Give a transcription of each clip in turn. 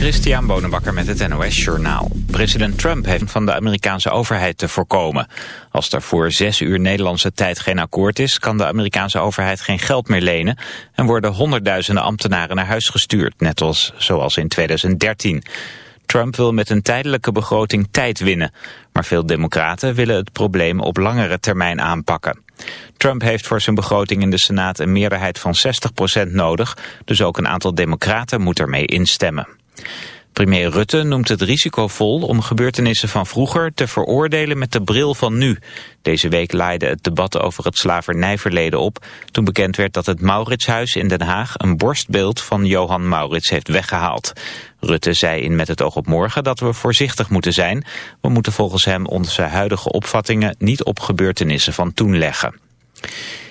Christian Bonenbakker met het NOS Journaal. President Trump heeft van de Amerikaanse overheid te voorkomen. Als er voor zes uur Nederlandse tijd geen akkoord is... kan de Amerikaanse overheid geen geld meer lenen... en worden honderdduizenden ambtenaren naar huis gestuurd... net als zoals in 2013. Trump wil met een tijdelijke begroting tijd winnen. Maar veel democraten willen het probleem op langere termijn aanpakken. Trump heeft voor zijn begroting in de Senaat een meerderheid van 60% nodig. Dus ook een aantal democraten moet ermee instemmen. Premier Rutte noemt het risicovol om gebeurtenissen van vroeger te veroordelen met de bril van nu. Deze week laaide het debat over het slavernijverleden op... toen bekend werd dat het Mauritshuis in Den Haag een borstbeeld van Johan Maurits heeft weggehaald. Rutte zei in Met het oog op morgen dat we voorzichtig moeten zijn. We moeten volgens hem onze huidige opvattingen niet op gebeurtenissen van toen leggen.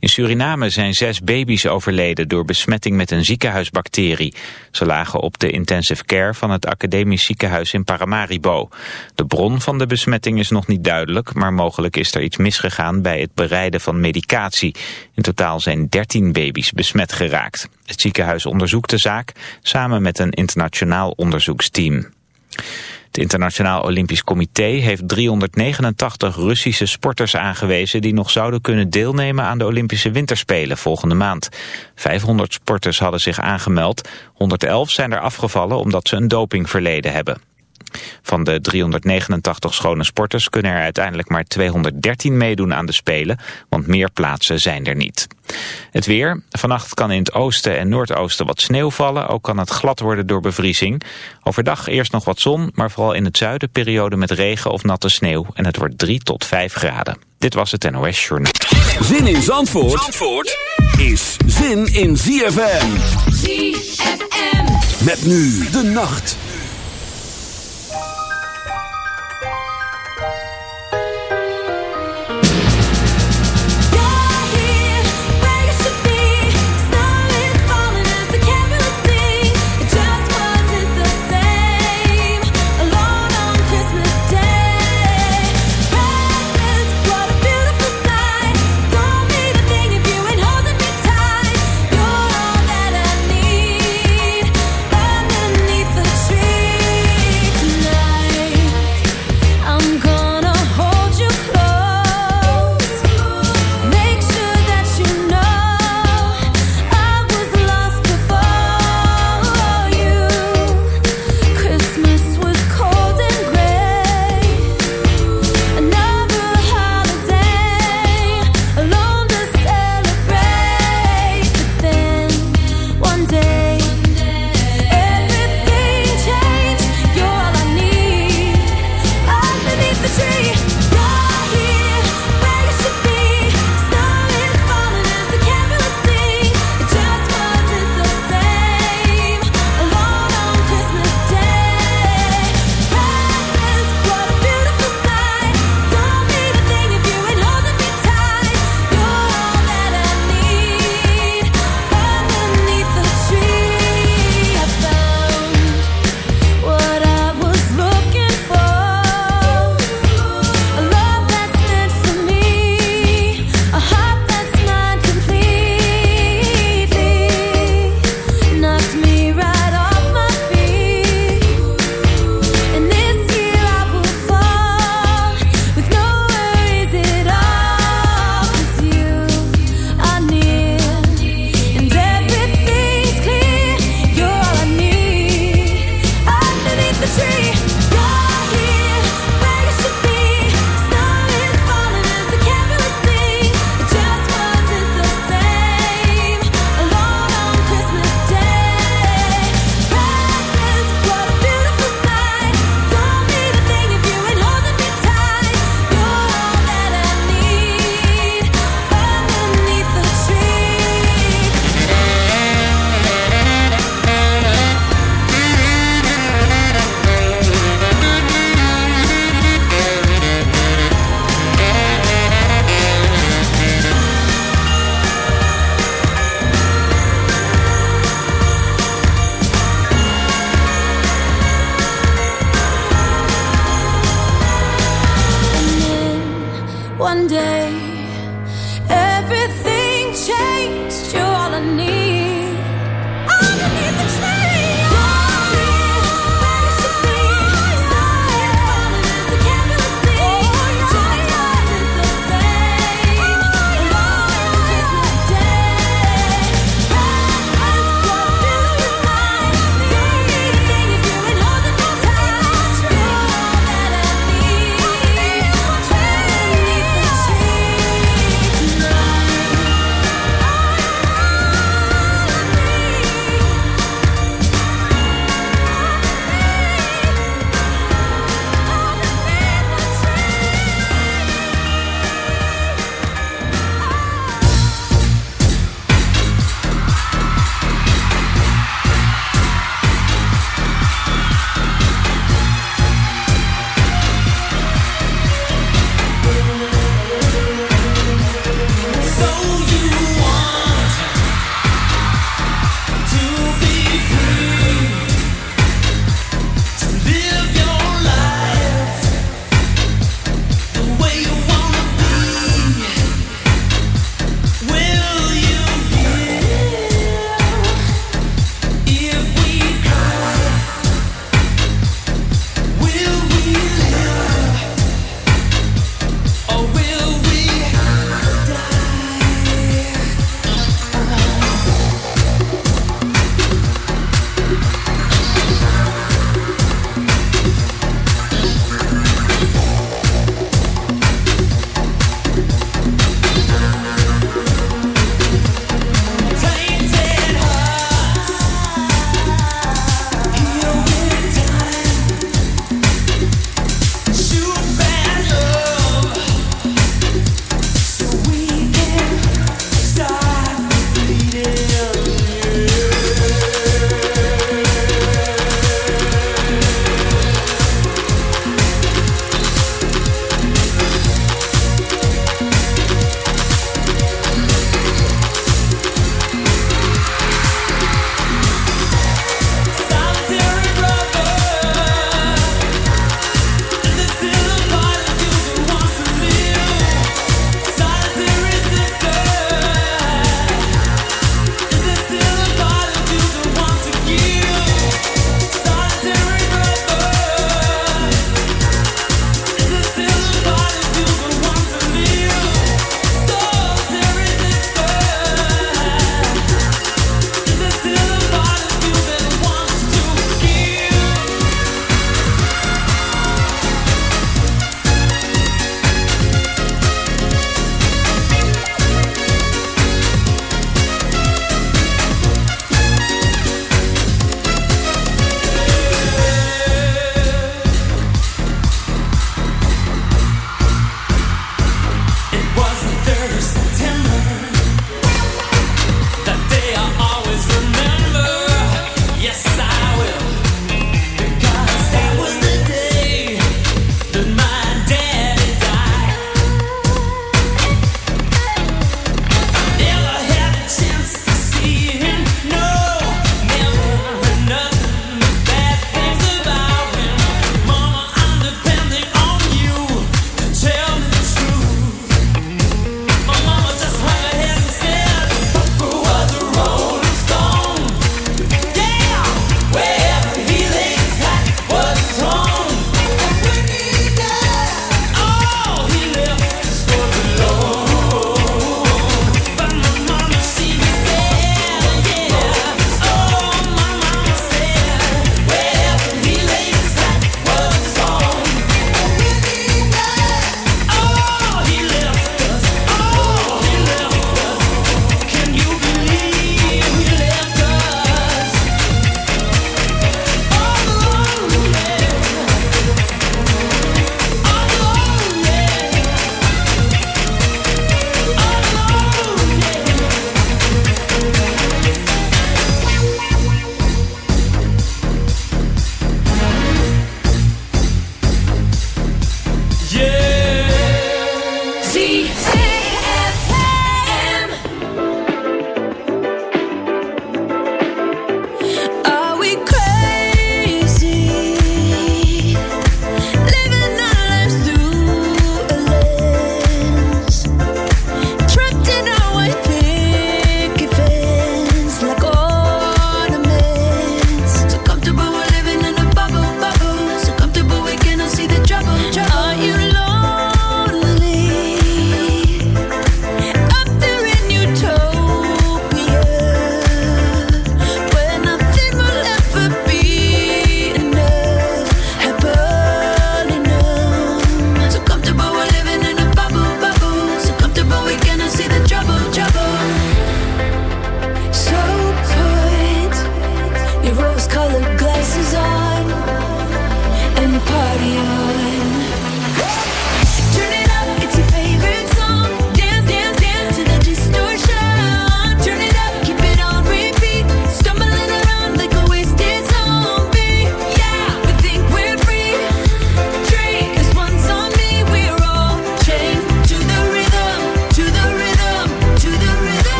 In Suriname zijn zes baby's overleden door besmetting met een ziekenhuisbacterie. Ze lagen op de intensive care van het academisch ziekenhuis in Paramaribo. De bron van de besmetting is nog niet duidelijk, maar mogelijk is er iets misgegaan bij het bereiden van medicatie. In totaal zijn 13 baby's besmet geraakt. Het ziekenhuis onderzoekt de zaak samen met een internationaal onderzoeksteam. Het Internationaal Olympisch Comité heeft 389 Russische sporters aangewezen die nog zouden kunnen deelnemen aan de Olympische Winterspelen volgende maand. 500 sporters hadden zich aangemeld, 111 zijn er afgevallen omdat ze een dopingverleden hebben. Van de 389 schone sporters kunnen er uiteindelijk maar 213 meedoen aan de Spelen, want meer plaatsen zijn er niet. Het weer. Vannacht kan in het oosten en noordoosten wat sneeuw vallen. Ook kan het glad worden door bevriezing. Overdag eerst nog wat zon, maar vooral in het zuiden periode met regen of natte sneeuw. En het wordt 3 tot 5 graden. Dit was het NOS Journal. Zin in Zandvoort, Zandvoort is zin in ZFM. ZFM. Met nu de nacht.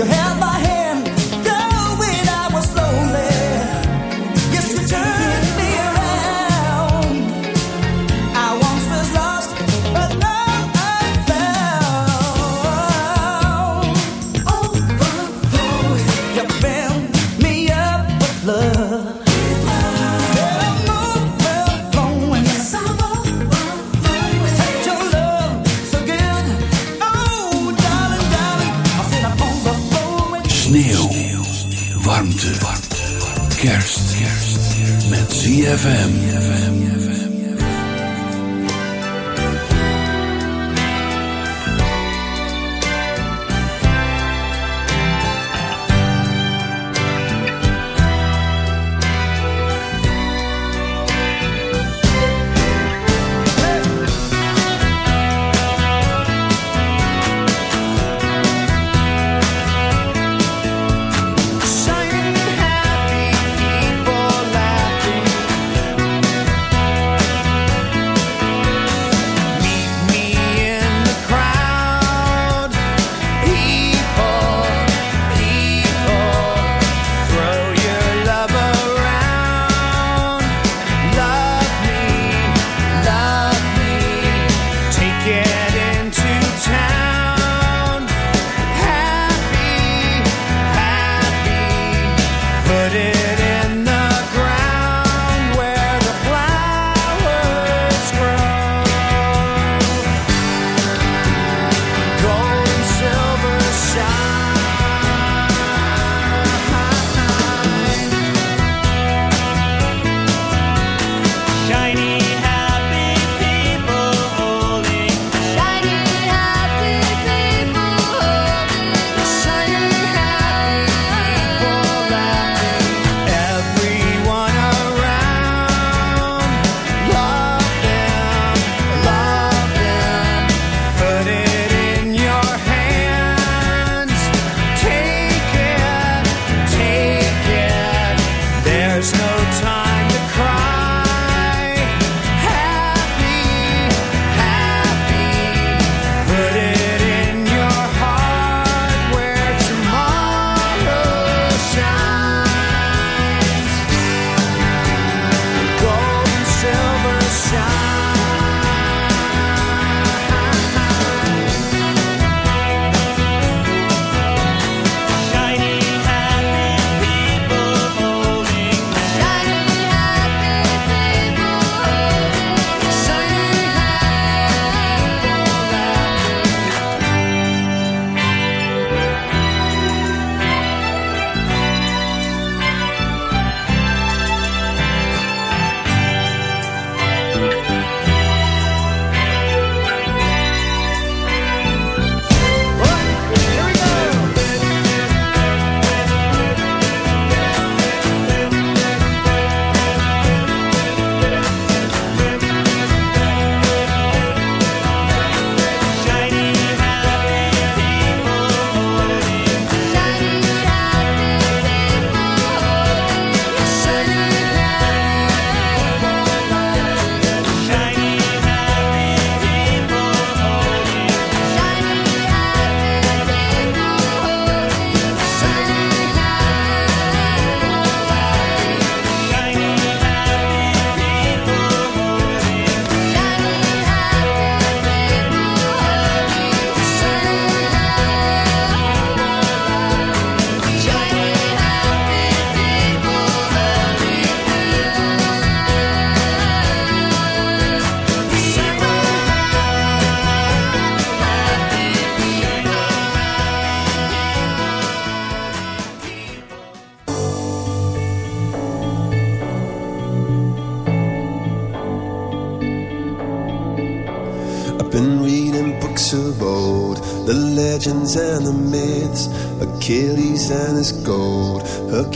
You have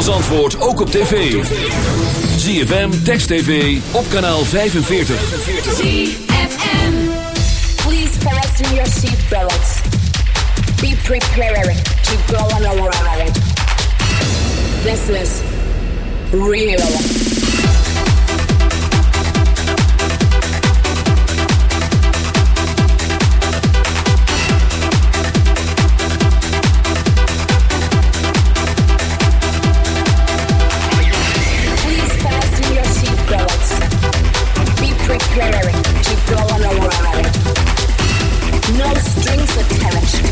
van antwoord ook op tv. ZFM, Text TV, op kanaal 45. ZFM. Please fasten your seatbelts. Be prepared to go on a ride. This is real. Good Direction.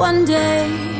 One day.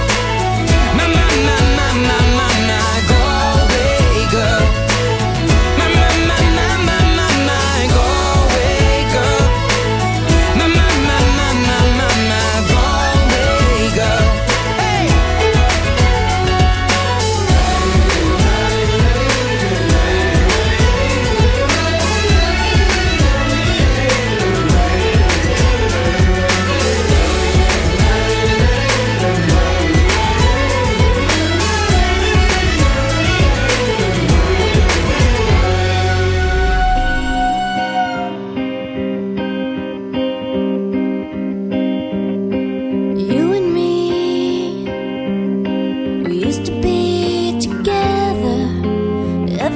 na na na.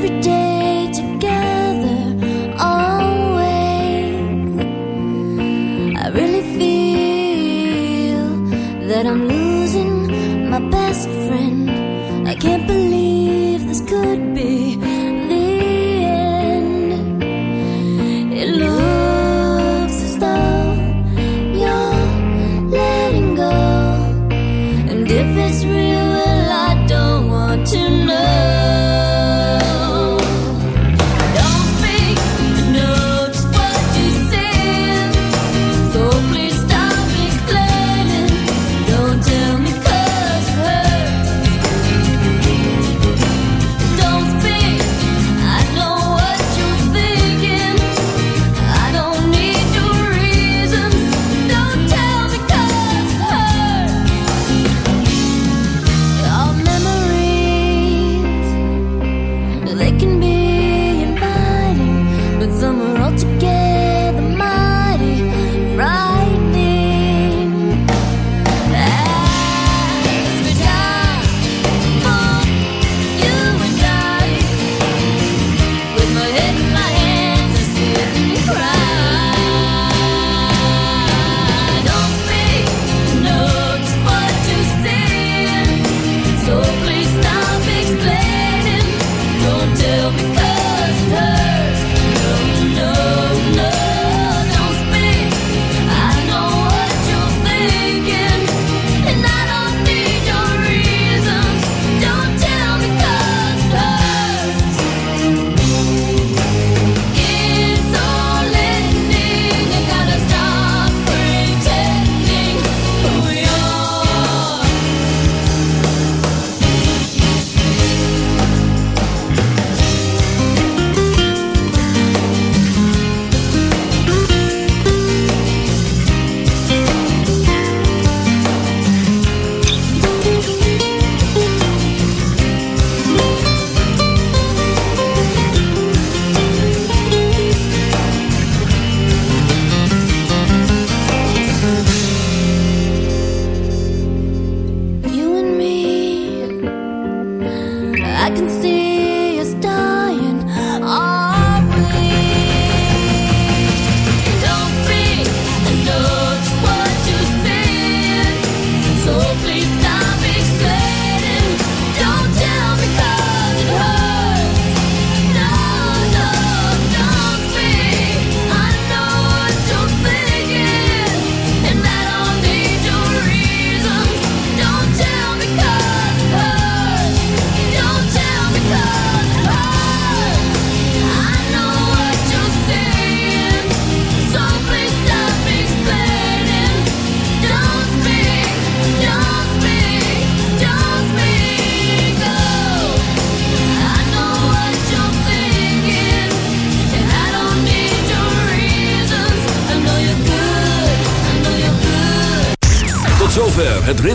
Every day